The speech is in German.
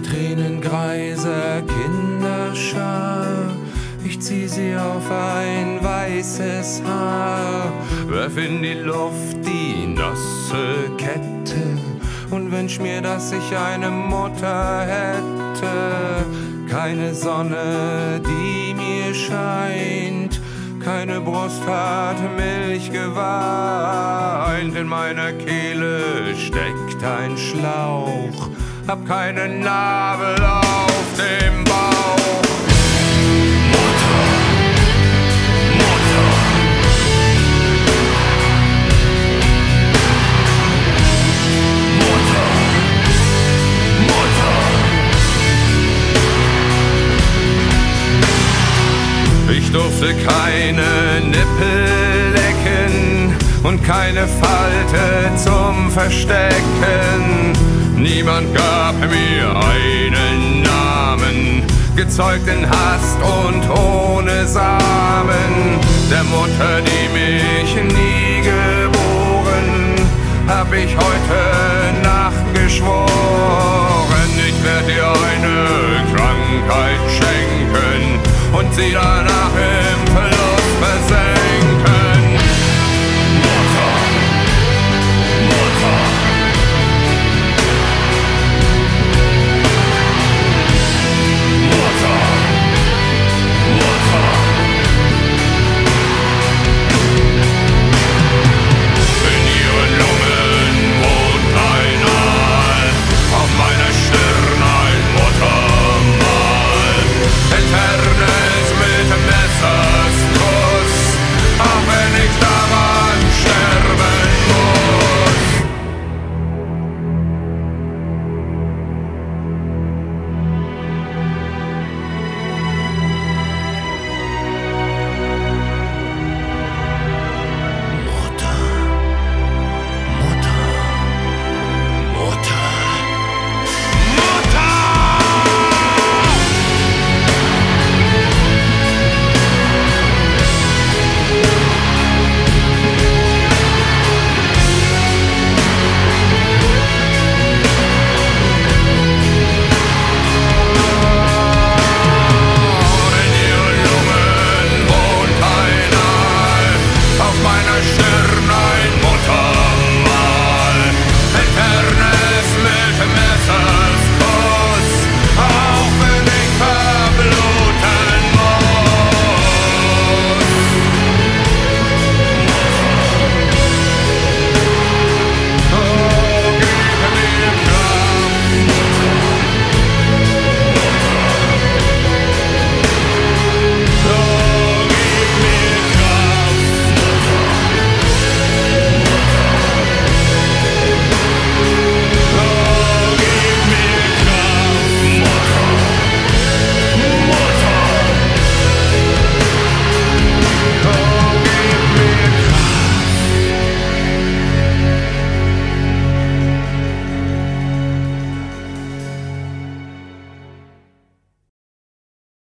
Tränengreiser Kinderschar. Ich zieh sie auf ein weißes Haar, werf in die Luft die nasse Kette und wünsch mir, dass ich eine Mutter hätte. Keine Sonne, die mir scheint, keine Brust hat Milch geweint. In meiner Kehle steckt ein Schlauch, hab keinen Nabel auf dem Bauch. Ich durfte keine Nippel lecken und keine Falte zum Verstecken. Niemand gab mir einen Namen, gezeugt in Hast und ohne Samen. Der Mutter, die mich nie geboren, hab ich heute Nacht geschworen. Ich werd dir eine Krankheit schenken und sie dann